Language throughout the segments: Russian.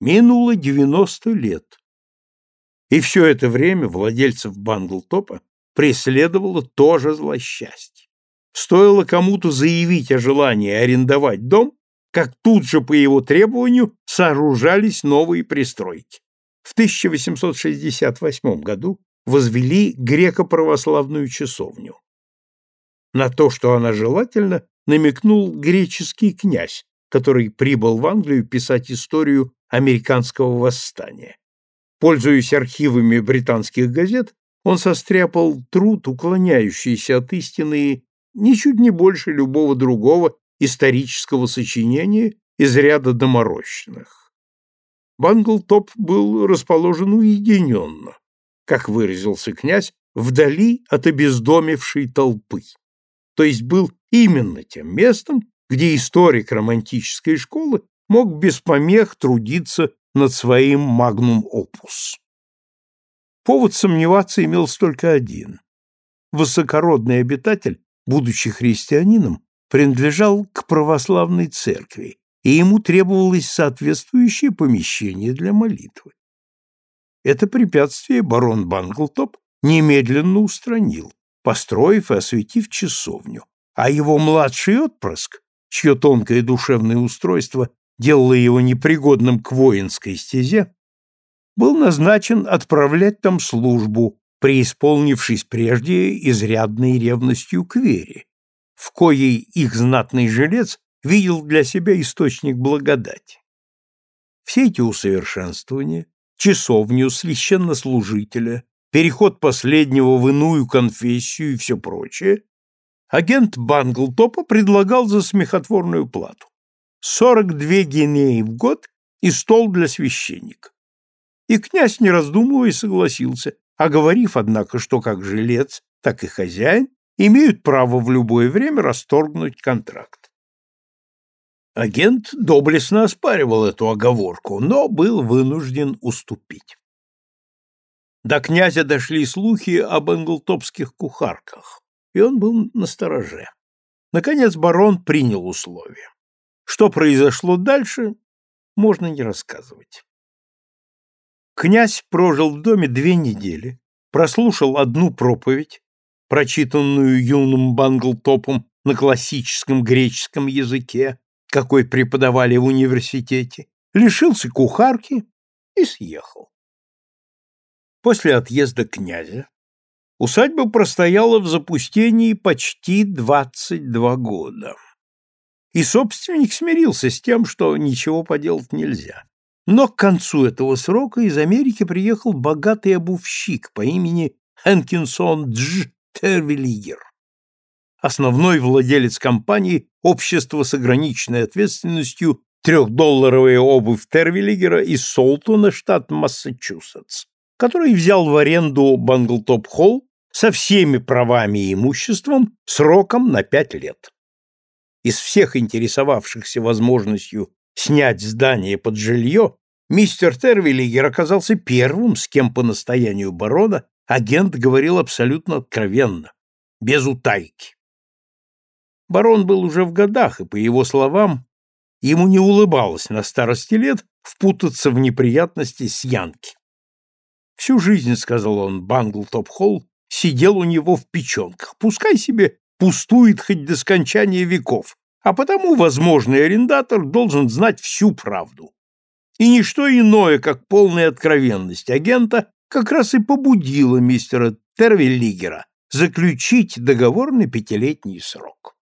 Минуло 90 лет. И все это время владельцев Банглтопа преследовало тоже злосчастье. Стоило кому-то заявить о желании арендовать дом, как тут же по его требованию сооружались новые пристройки. В 1868 году возвели греко-православную часовню. На то, что она желательно, намекнул греческий князь, который прибыл в Англию писать историю американского восстания. Пользуясь архивами британских газет, он состряпал труд, уклоняющийся от истины ничуть не больше любого другого исторического сочинения из ряда доморощенных. Банглтоп был расположен уединенно, как выразился князь, вдали от обездомившей толпы. То есть был именно тем местом, где историк романтической школы мог без помех трудиться над своим магнум-опус. Повод сомневаться имел только один. Высокородный обитатель, будучи христианином, принадлежал к православной церкви, и ему требовалось соответствующее помещение для молитвы. Это препятствие барон Банглтоп немедленно устранил, построив и осветив часовню, а его младший отпрыск, чье тонкое душевное устройство делало его непригодным к воинской стезе, был назначен отправлять там службу, преисполнившись прежде изрядной ревностью к вере, в коей их знатный жилец видел для себя источник благодати. Все эти усовершенствования, часовню, священнослужителя, переход последнего в иную конфессию и все прочее, агент Банглтопа предлагал за смехотворную плату. 42 гинеи в год и стол для священника. И князь, не раздумывая, согласился, оговорив, однако, что как жилец, так и хозяин имеют право в любое время расторгнуть контракт. Агент доблестно оспаривал эту оговорку, но был вынужден уступить. До князя дошли слухи об англтопских кухарках, и он был настороже. Наконец барон принял условия. Что произошло дальше, можно не рассказывать. Князь прожил в доме две недели, прослушал одну проповедь, прочитанную юным Банглтопом на классическом греческом языке, какой преподавали в университете, лишился кухарки и съехал. После отъезда князя усадьба простояла в запустении почти 22 года. И собственник смирился с тем, что ничего поделать нельзя. Но к концу этого срока из Америки приехал богатый обувщик по имени Хэнкинсон Дж. Тервильер. Основной владелец компании общество с ограниченной ответственностью трехдолларовая обувь Тервиллигера из Солтона, штат Массачусетс, который взял в аренду Банглтоп-холл со всеми правами и имуществом сроком на пять лет. Из всех интересовавшихся возможностью снять здание под жилье, мистер Тервиллигер оказался первым, с кем по настоянию барона агент говорил абсолютно откровенно, без утайки. Барон был уже в годах, и, по его словам, ему не улыбалось на старости лет впутаться в неприятности с Янки. Всю жизнь, сказал он, Банглтоп-Холл сидел у него в печенках. Пускай себе пустует хоть до скончания веков, а потому возможный арендатор должен знать всю правду. И ничто иное, как полная откровенность агента, как раз и побудило мистера Тервиллигера заключить договор на пятилетний срок.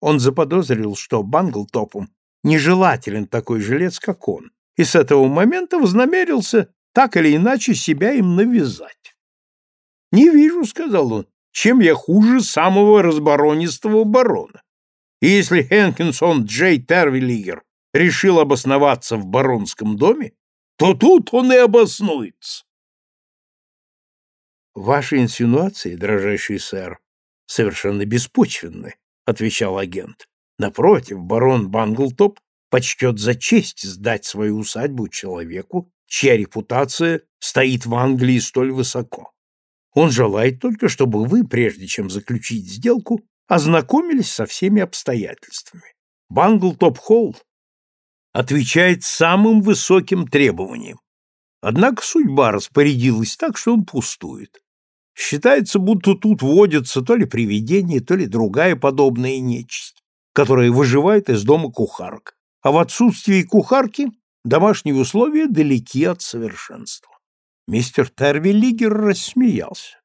Он заподозрил, что Банглтопом нежелателен такой жилец, как он, и с этого момента вознамерился так или иначе себя им навязать. «Не вижу», — сказал он, — «чем я хуже самого разборонистого барона. И если Хенкинсон Джей Тервиллигер решил обосноваться в баронском доме, то тут он и обоснуется. Ваши инсинуации, дрожайший сэр, совершенно беспочвенны, отвечал агент. Напротив, барон Банглтоп почтет за честь сдать свою усадьбу человеку, чья репутация стоит в Англии столь высоко. Он желает только, чтобы вы, прежде чем заключить сделку, ознакомились со всеми обстоятельствами. Банглтоп-Холл отвечает самым высоким требованиям. Однако судьба распорядилась так, что он пустует. Считается, будто тут водятся то ли привидения, то ли другая подобная нечисть, которая выживает из дома кухарок. А в отсутствии кухарки домашние условия далеки от совершенства. Мистер Тервиллигер рассмеялся.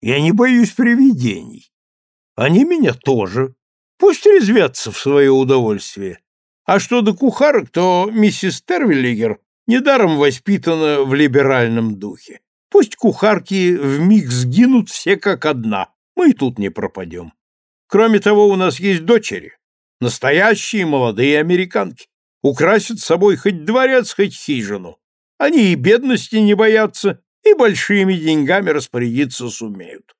«Я не боюсь привидений. Они меня тоже. Пусть резвятся в свое удовольствие. А что до кухарок, то миссис Тервиллигер недаром воспитана в либеральном духе. Пусть кухарки вмиг сгинут все как одна, мы и тут не пропадем. Кроме того, у нас есть дочери, настоящие молодые американки, украсят собой хоть дворец, хоть хижину. Они и бедности не боятся, и большими деньгами распорядиться сумеют.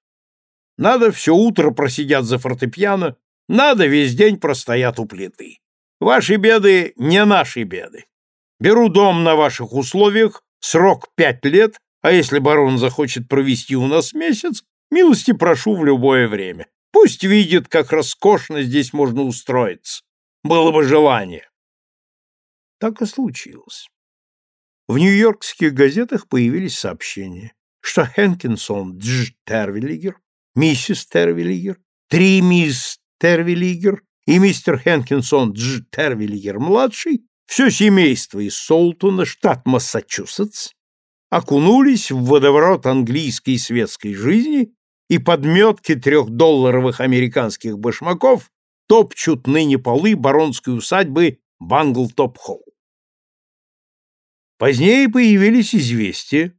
Надо все утро просидят за фортепиано, надо весь день простоят у плиты. Ваши беды не наши беды. Беру дом на ваших условиях, срок пять лет, а если барон захочет провести у нас месяц, милости прошу в любое время. Пусть видит, как роскошно здесь можно устроиться. Было бы желание. Так и случилось. В нью-йоркских газетах появились сообщения, что Хенкинсон Дж. Тервиллигер, миссис Тервиллигер, три мисс Тервиллигер и мистер Хенкинсон Дж. Тервиллигер-младший, все семейство из Солтона, штат Массачусетс, окунулись в водоворот английской светской жизни и подметки трехдолларовых американских башмаков топчут ныне полы баронской усадьбы Банглтоп-Холл. Позднее появились известия,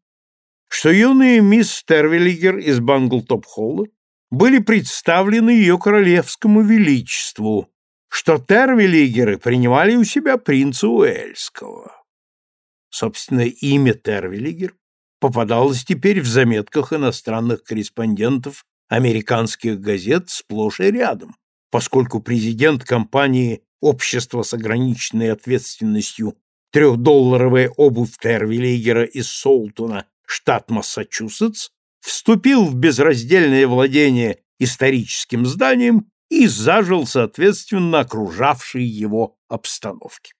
что юные мисс Тервиллигер из Банглтоп-Холла были представлены ее королевскому величеству, что Тервиллигеры принимали у себя принца Уэльского. Собственно, имя Тервиллигер попадалось теперь в заметках иностранных корреспондентов американских газет сплошь и рядом, поскольку президент компании «Общество с ограниченной ответственностью трехдолларовая обувь Тервиллигера из Солтона, штат Массачусетс, вступил в безраздельное владение историческим зданием и зажил соответственно окружавшей его обстановке.